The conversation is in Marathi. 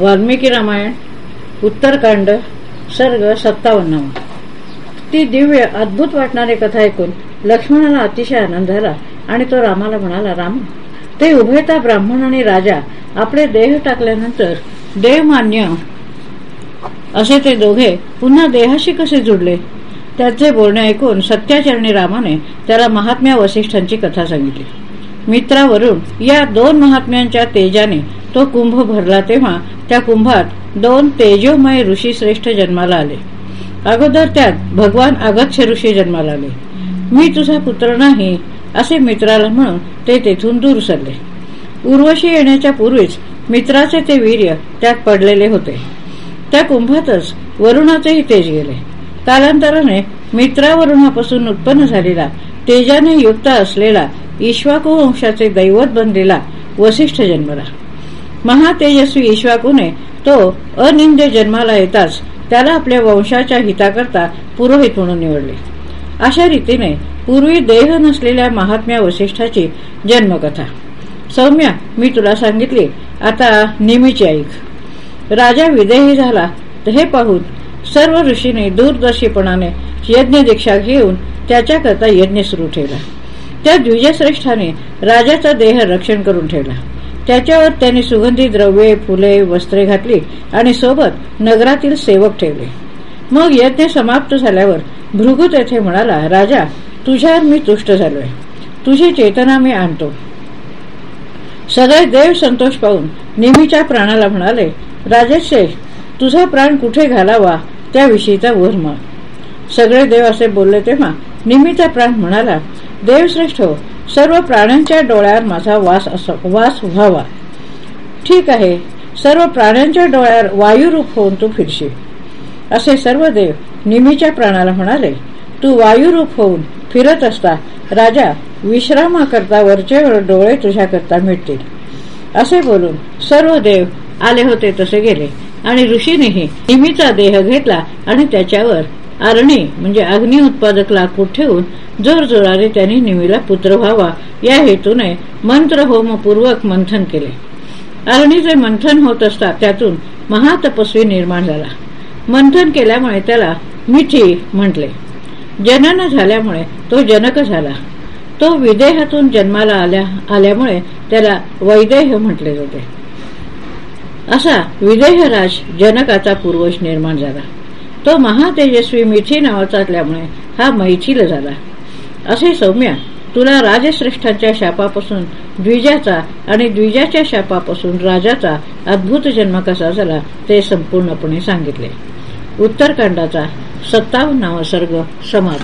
वाल्मिकी रामायण उत्तरकांड सर्ग सत्तावन्न ती दिव्य अद्भुत वाटणारी कथा ऐकून लक्ष्मणाला अतिशय आनंद झाला आणि तो रामाला म्हणाला राम ते उभयता ब्राह्मण आणि राजा आपले देह टाकल्यानंतर देवमान्य असे ते दोघे पुन्हा देहाशी कसे जुडले? त्याचे बोलणे ऐकून सत्याचरणी रामाने त्याला महात्म्या वसिष्ठांची कथा सांगितली. मित्रावरून या दोन महात्म्यांच्या तेजाने तो कुंभ भरला तेव्हा त्या कुंभात दोन तेजोमय ऋषी श्रेष्ठ जन्माला आले. अगोदर त्यात भगवान अगच्छ ऋषी जन्माला आले. मी तुझा पुत्र नाही असे मित्राला म्हणून ते तेथून दूर सरले. उर्वशी येण्याच्या पूर्वीच मित्राचे ते वीर्य त्यात पडलेले होते. त्या कुंभातच वरुणाचेही तेज गेले. कालांतराने मित्रावरुणापासून उत्पन्न झालेला तेजाने युक्त असलेला ईश्वाकुवंशाचे दैवत बनलेला वसिष्ठ जन्मला. महातेजस्वी ईश्वाकूने तो अनिंद्य जन्माला येताच त्याला आपल्या वंशाच्या हिताकरता पुरोहित म्हणून निवडले. अशा रीतीने पूर्वी देह नसलेल्या महात्म्या वसिष्ठाची जन्मकथा. सौम्या मी तुला सांगितली आता नेहमीची ऐक. राजा विदेही झाला हे पाहून सर्व ऋषीने दूरदर्शीपणाने यज्ञ दीक्षा घेऊन त्याच्याकरता यज्ञ सुरू ठेवला. त्या द्विजश्रेष्ठाने राजाचा देह रक्षण करून ठेवला. त्याच्यावर त्यांनी सुगंधी द्रव्ये फुले वस्त्रे घातली आणि सोबत नगरातील सेवक ठेवले. मग यज्ञ समाप्त झाल्यावर भृगु तेथे म्हणाला राजा तुझ्यावर मी तुष्ट झालोय. तुझी चेतना मी आणतो. सगळे देव संतोष पाहून नेहमीच्या प्राणाला म्हणाले राजेशे तुझा प्राण कुठे घालावा त्याविषयीचा वर मग सगळे देव असे बोलले तेव्हा निमीचा प्राण म्हणाला देवश्रेष्ठ हो सर्व प्राण्यांच्या डोळ्यावर माझा वास वास व्हावा. ठीक आहे. सर्व प्राण्यांच्या डोळ्यावर वायुरूप होऊन तू फिरशील. असे सर्व देव निमीच्या प्राणाला म्हणाले तू वायुरूप होऊन फिरत असता राजा विश्रामाकरता वरचे डोळे तुझ्याकरता मिळतील असे बोलून सर्व देव आले होते तसे गेले. आणि ऋषीनेही निमीचा देह घेतला आणि त्याच्यावर आरणी म्हणजे अग्नि उत्पादक लाकूड ठेवून जोरजोराने त्यांनी निमीला पुत्र व्हावा. या हेतूने मंत्र होमपूर्वक मंथन केले. अरणीचे मंथन होत असता त्यातून महातपस्वी निर्माण झाला. मंथन केल्यामुळे त्याला मिठी म्हटले. जनन झाल्यामुळे तो जनक झाला. तो विदेहातून जन्माला आल्या आल्यामुळे त्याला वैदेह म्हटले जाते. असा विदेहराज जनकाचा पूर्वज निर्माण झाला. तो महातेजस्वी मिठी नावाचा असल्यामुळे हा मैथिल झाला. असे सौम्या तुला राजश्रेष्ठांच्या शापापासून द्विजाचा आणि द्विजाच्या शापापासून राजाचा अद्भुत जन्म कसा झाला ते संपूर्णपणे सांगितले. उत्तरकांडाचा सत्तावन्नावा सर्ग समाप्त.